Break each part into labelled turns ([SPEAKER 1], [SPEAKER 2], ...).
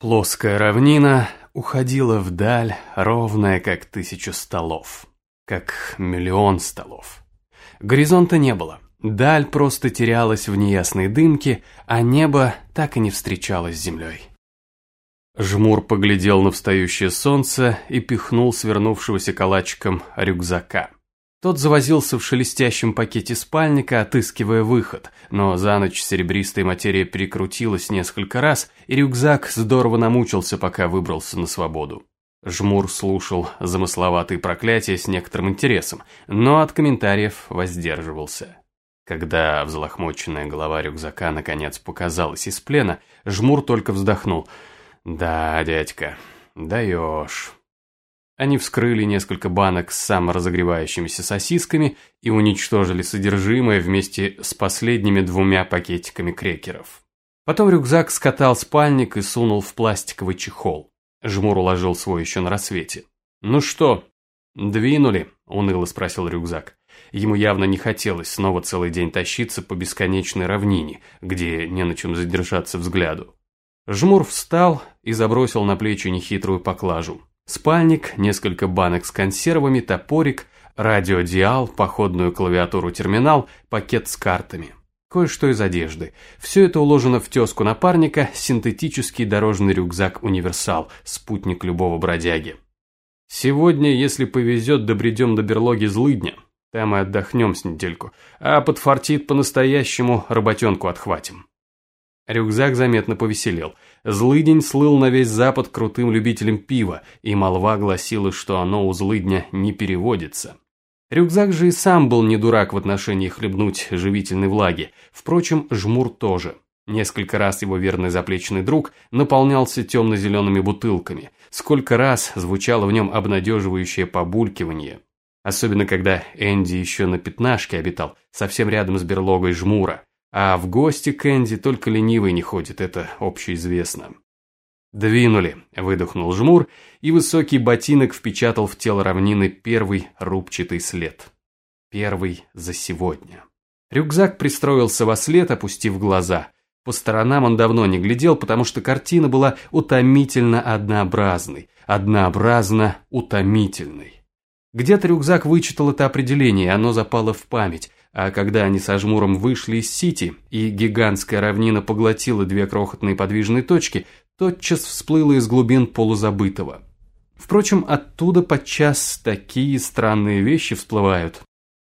[SPEAKER 1] Плоская равнина уходила вдаль, ровная, как тысячу столов. Как миллион столов. Горизонта не было. Даль просто терялась в неясной дымке, а небо так и не встречалось с землей. Жмур поглядел на встающее солнце и пихнул свернувшегося калачиком рюкзака. Тот завозился в шелестящем пакете спальника, отыскивая выход, но за ночь серебристая материя перекрутилась несколько раз, и рюкзак здорово намучился, пока выбрался на свободу. Жмур слушал замысловатые проклятия с некоторым интересом, но от комментариев воздерживался. Когда взлохмоченная голова рюкзака наконец показалась из плена, Жмур только вздохнул. «Да, дядька, даешь». Они вскрыли несколько банок с саморазогревающимися сосисками и уничтожили содержимое вместе с последними двумя пакетиками крекеров. Потом рюкзак скатал спальник и сунул в пластиковый чехол. Жмур уложил свой еще на рассвете. «Ну что, двинули?» – уныло спросил рюкзак. Ему явно не хотелось снова целый день тащиться по бесконечной равнине, где не на чем задержаться взгляду. Жмур встал и забросил на плечи нехитрую поклажу. Спальник, несколько банок с консервами, топорик, радиодиал, походную клавиатуру-терминал, пакет с картами. Кое-что из одежды. Все это уложено в теску напарника, синтетический дорожный рюкзак-универсал, спутник любого бродяги. Сегодня, если повезет, добредем до берлоги злыдня. Там и отдохнем с недельку. А подфартит по-настоящему, работенку отхватим. Рюкзак заметно повеселел. Злыдень слыл на весь запад крутым любителем пива, и молва гласила, что оно у злыдня не переводится. Рюкзак же и сам был не дурак в отношении хлебнуть живительной влаги. Впрочем, жмур тоже. Несколько раз его верный заплечный друг наполнялся темно-зелеными бутылками. Сколько раз звучало в нем обнадеживающее побулькивание. Особенно, когда Энди еще на пятнашке обитал, совсем рядом с берлогой жмура. А в гости к Энди только ленивый не ходит, это общеизвестно. «Двинули», – выдохнул жмур, и высокий ботинок впечатал в тело равнины первый рубчатый след. Первый за сегодня. Рюкзак пристроился во след, опустив глаза. По сторонам он давно не глядел, потому что картина была утомительно однообразной, однообразно утомительной. Где-то рюкзак вычитал это определение, оно запало в память, а когда они со жмуром вышли из Сити, и гигантская равнина поглотила две крохотные подвижные точки, тотчас всплыла из глубин полузабытого. Впрочем, оттуда подчас такие странные вещи всплывают.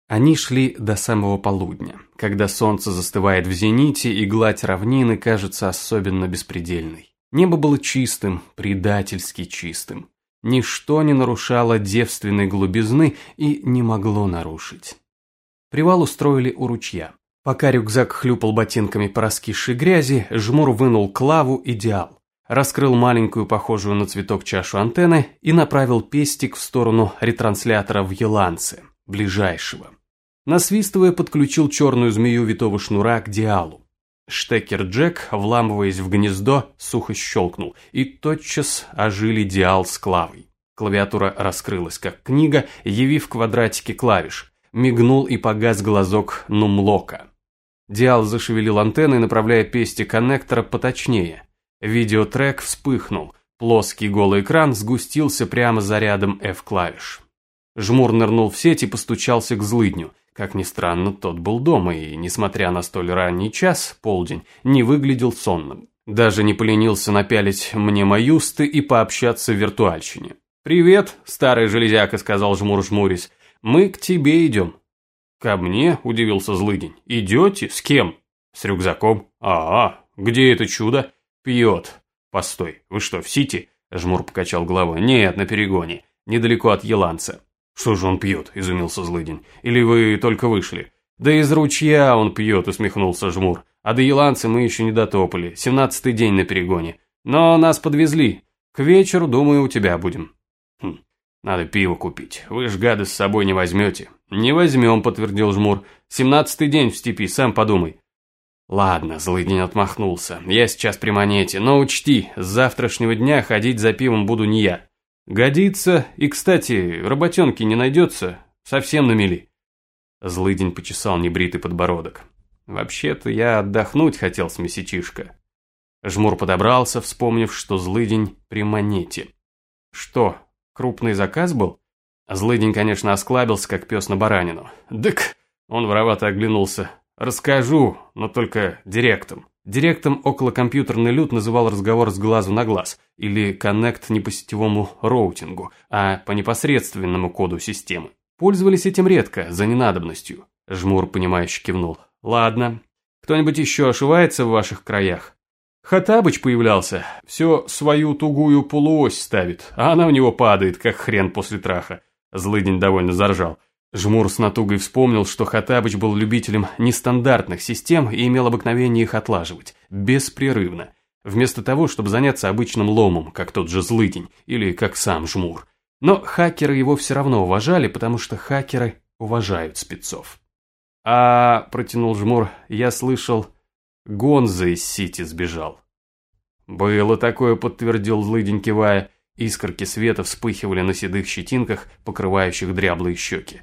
[SPEAKER 1] Они шли до самого полудня, когда солнце застывает в зените и гладь равнины кажется особенно беспредельной. Небо было чистым, предательски чистым. Ничто не нарушало девственной глубизны и не могло нарушить. Привал устроили у ручья. Пока рюкзак хлюпал ботинками по раскисшей грязи, жмур вынул клаву «Идеал», раскрыл маленькую, похожую на цветок чашу антенны и направил пестик в сторону ретранслятора в Еланце, ближайшего. Насвистывая, подключил черную змею витого шнура к диалу. Штекер Джек, вламываясь в гнездо, сухо щелкнул, и тотчас ожили диал с клавой. Клавиатура раскрылась как книга, явив квадратики клавиш мигнул и погас глазок нумлока. Диал зашевелил антенной, направляя пести коннектора поточнее. Видеотрек вспыхнул. Плоский голый экран сгустился прямо за рядом F-клавиш. Жмур нырнул в сеть и постучался к злыдню. Как ни странно, тот был дома и, несмотря на столь ранний час, полдень, не выглядел сонным. Даже не поленился напялить мне маюсты и пообщаться в виртуальщине. «Привет, старый железяка», — сказал Жмур жмурясь. Мы к тебе идем». «Ко мне?» – удивился злыдень. «Идете? С кем?» «С рюкзаком». «А, -а где это чудо?» «Пьет». «Постой, вы что, в Сити?» – Жмур покачал головой. «Нет, на перегоне. Недалеко от Еланца». «Что же он пьет?» – изумился злыдень. «Или вы только вышли?» «Да из ручья он пьет», – усмехнулся Жмур. «А до Еланца мы еще не дотопали. Семнадцатый день на перегоне. Но нас подвезли. К вечеру, думаю, у тебя будем». Хм. Надо пиво купить. Вы ж гады с собой не возьмете. Не возьмем, подтвердил Жмур. Семнадцатый день в степи, сам подумай. Ладно, злыдень отмахнулся. Я сейчас при монете, но учти, с завтрашнего дня ходить за пивом буду не я. Годится, и, кстати, работенки не найдется, совсем на мели. Злыдень почесал небритый подбородок. Вообще-то я отдохнуть хотел с месячишка. Жмур подобрался, вспомнив, что злыдень при монете. Что, крупный заказ был? Злыдень, конечно, осклабился, как пес на баранину. «Дык!» Он воровато оглянулся. «Расскажу, но только директом». Директом околокомпьютерный люд называл разговор с глазу на глаз, или коннект не по сетевому роутингу, а по непосредственному коду системы. Пользовались этим редко, за ненадобностью. Жмур, понимающе кивнул. «Ладно. Кто-нибудь еще ошивается в ваших краях?» Хатабыч появлялся, все свою тугую полуось ставит, а она в него падает, как хрен после траха. Злыдень довольно заржал. Жмур с натугой вспомнил, что Хатабыч был любителем нестандартных систем и имел обыкновение их отлаживать, беспрерывно, вместо того, чтобы заняться обычным ломом, как тот же Злыдень, или как сам Жмур. Но хакеры его все равно уважали, потому что хакеры уважают спецов. «А, — протянул Жмур, — я слышал, Гонза из Сити сбежал». «Было такое», — подтвердил Злыдень, кивая. Искорки света вспыхивали на седых щетинках, покрывающих дряблые щеки.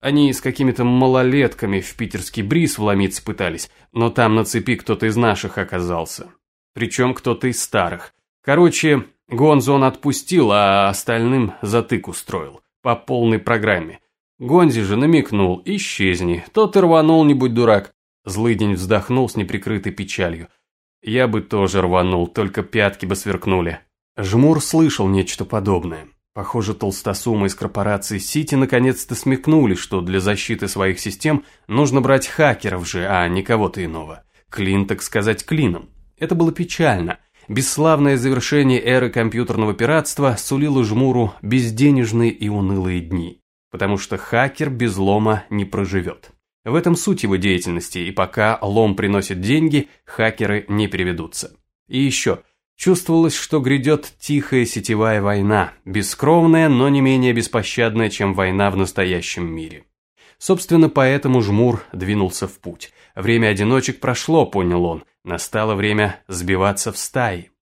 [SPEAKER 1] Они с какими-то малолетками в питерский бриз вломиться пытались, но там на цепи кто-то из наших оказался. Причем кто-то из старых. Короче, Гонзу он отпустил, а остальным затык устроил. По полной программе. Гонзи же намекнул, исчезни, тот рванул, не будь дурак. Злыдень вздохнул с неприкрытой печалью. Я бы тоже рванул, только пятки бы сверкнули. Жмур слышал нечто подобное. Похоже, толстосумы из корпорации Сити наконец-то смекнули, что для защиты своих систем нужно брать хакеров же, а не кого-то иного. Клин, так сказать, клином. Это было печально. Бесславное завершение эры компьютерного пиратства сулило Жмуру безденежные и унылые дни. Потому что хакер без лома не проживет. В этом суть его деятельности, и пока лом приносит деньги, хакеры не переведутся. И еще – Чувствовалось, что грядет тихая сетевая война, бескровная, но не менее беспощадная, чем война в настоящем мире. Собственно, поэтому Жмур двинулся в путь. Время одиночек прошло, понял он, настало время сбиваться в стаи.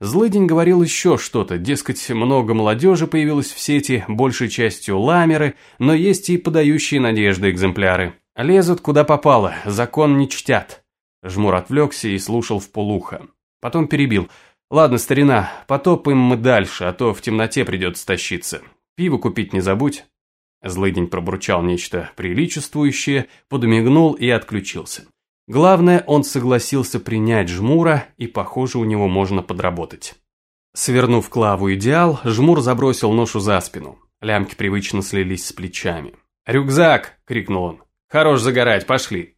[SPEAKER 1] Злыдень говорил еще что-то, дескать, много молодежи появилось в сети, большей частью ламеры, но есть и подающие надежды экземпляры. Лезут куда попало, закон не чтят. Жмур отвлекся и слушал в полухо. Потом перебил – «Ладно, старина, потопаем мы дальше, а то в темноте придется тащиться. Пиво купить не забудь». Злыдень пробурчал нечто приличествующее, подмигнул и отключился. Главное, он согласился принять жмура, и, похоже, у него можно подработать. Свернув клаву «Идеал», жмур забросил ношу за спину. Лямки привычно слились с плечами. «Рюкзак!» — крикнул он. «Хорош загорать, пошли!»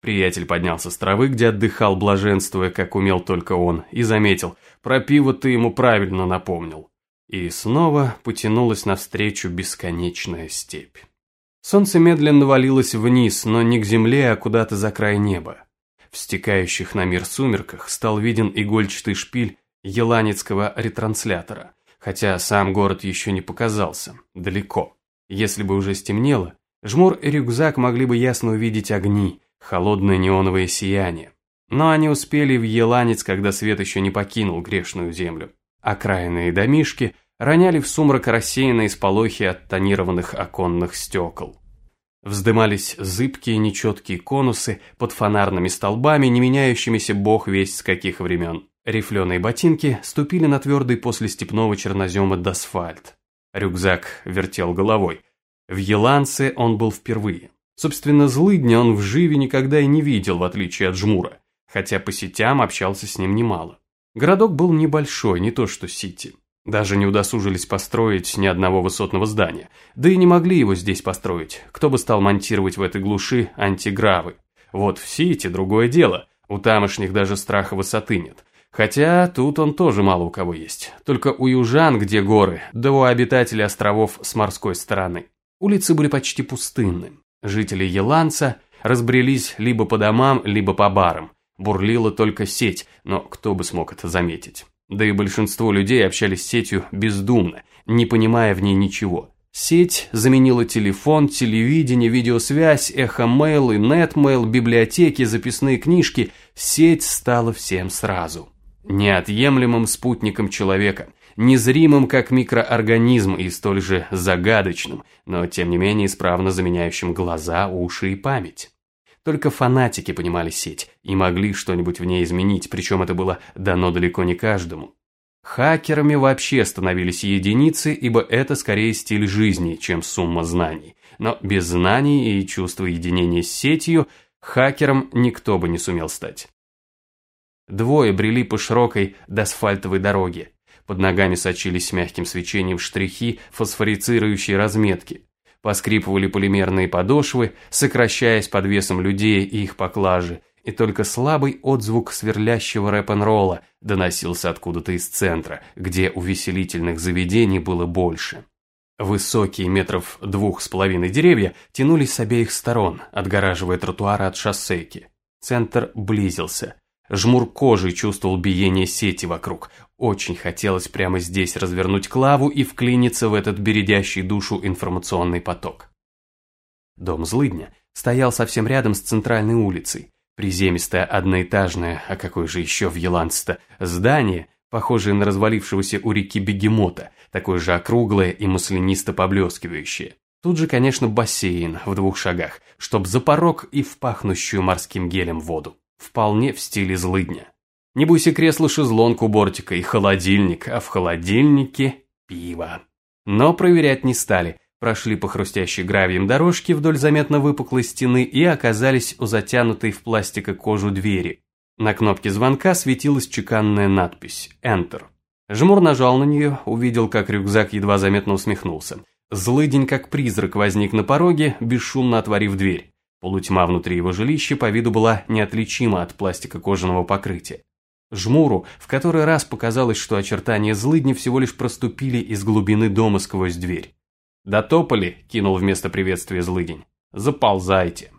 [SPEAKER 1] Приятель поднялся с травы, где отдыхал, блаженствуя, как умел только он, и заметил, про пиво ты ему правильно напомнил. И снова потянулась навстречу бесконечная степь. Солнце медленно валилось вниз, но не к земле, а куда-то за край неба. В стекающих на мир сумерках стал виден игольчатый шпиль еланецкого ретранслятора, хотя сам город еще не показался, далеко. Если бы уже стемнело, Жмур и рюкзак могли бы ясно увидеть огни, холодное неоновое сияние. Но они успели в Еланец, когда свет еще не покинул грешную землю. Окраинные домишки роняли в сумрак рассеянные сполохи от тонированных оконных стекол. Вздымались зыбкие нечеткие конусы под фонарными столбами, не меняющимися бог весть с каких времен. Рифленые ботинки ступили на твердый после степного чернозема дасфальт. Рюкзак вертел головой. В Еланце он был впервые. Собственно, злыдня он в живе никогда и не видел, в отличие от жмура, хотя по сетям общался с ним немало. Городок был небольшой, не то что Сити. Даже не удосужились построить ни одного высотного здания. Да и не могли его здесь построить. Кто бы стал монтировать в этой глуши антигравы? Вот в Сити другое дело. У тамошних даже страха высоты нет. Хотя тут он тоже мало у кого есть. Только у южан, где горы, да у обитателей островов с морской стороны. Улицы были почти пустынны. Жители Еланца разбрелись либо по домам, либо по барам. Бурлила только сеть, но кто бы смог это заметить. Да и большинство людей общались с сетью бездумно, не понимая в ней ничего. Сеть заменила телефон, телевидение, видеосвязь, эхомейл и нетмейл, библиотеки, записные книжки. Сеть стала всем сразу. Неотъемлемым спутником человека, незримым как микроорганизм и столь же загадочным, но тем не менее исправно заменяющим глаза, уши и память. Только фанатики понимали сеть и могли что-нибудь в ней изменить, причем это было дано далеко не каждому. Хакерами вообще становились единицы, ибо это скорее стиль жизни, чем сумма знаний. Но без знаний и чувства единения с сетью хакером никто бы не сумел стать. Двое брели по широкой асфальтовой дороге. Под ногами сочились мягким свечением штрихи фосфорицирующей разметки. Поскрипывали полимерные подошвы, сокращаясь под весом людей и их поклажи, и только слабый отзвук сверлящего рэп-н-ролла доносился откуда-то из центра, где увеселительных заведений было больше. Высокие метров двух с половиной деревья тянулись с обеих сторон, отгораживая тротуары от шоссейки. Центр близился. Жмур кожей чувствовал биение сети вокруг. Очень хотелось прямо здесь развернуть клаву и вклиниться в этот бередящий душу информационный поток. Дом злыдня стоял совсем рядом с центральной улицей. Приземистое одноэтажное, а какое же еще в Еланце-то, здание, похожее на развалившегося у реки бегемота, такое же округлое и маслянисто поблескивающее. Тут же, конечно, бассейн в двух шагах, чтоб за порог и в пахнущую морским гелем воду. Вполне в стиле злыдня. Не бойся кресло-шезлонг у бортика и холодильник, а в холодильнике пиво. Но проверять не стали – прошли по хрустящей гравием дорожке вдоль заметно выпуклой стены и оказались у затянутой в пластико кожу двери. На кнопке звонка светилась чеканная надпись «Enter». Жмур нажал на нее, увидел, как рюкзак едва заметно усмехнулся. Злыдень, как призрак, возник на пороге, бесшумно отворив дверь. Полутьма внутри его жилища по виду была неотличима от пластика кожаного покрытия. Жмуру в который раз показалось, что очертания злыдни всего лишь проступили из глубины дома сквозь дверь. «Дотопали», – кинул вместо приветствия злыдень. «Заползайте».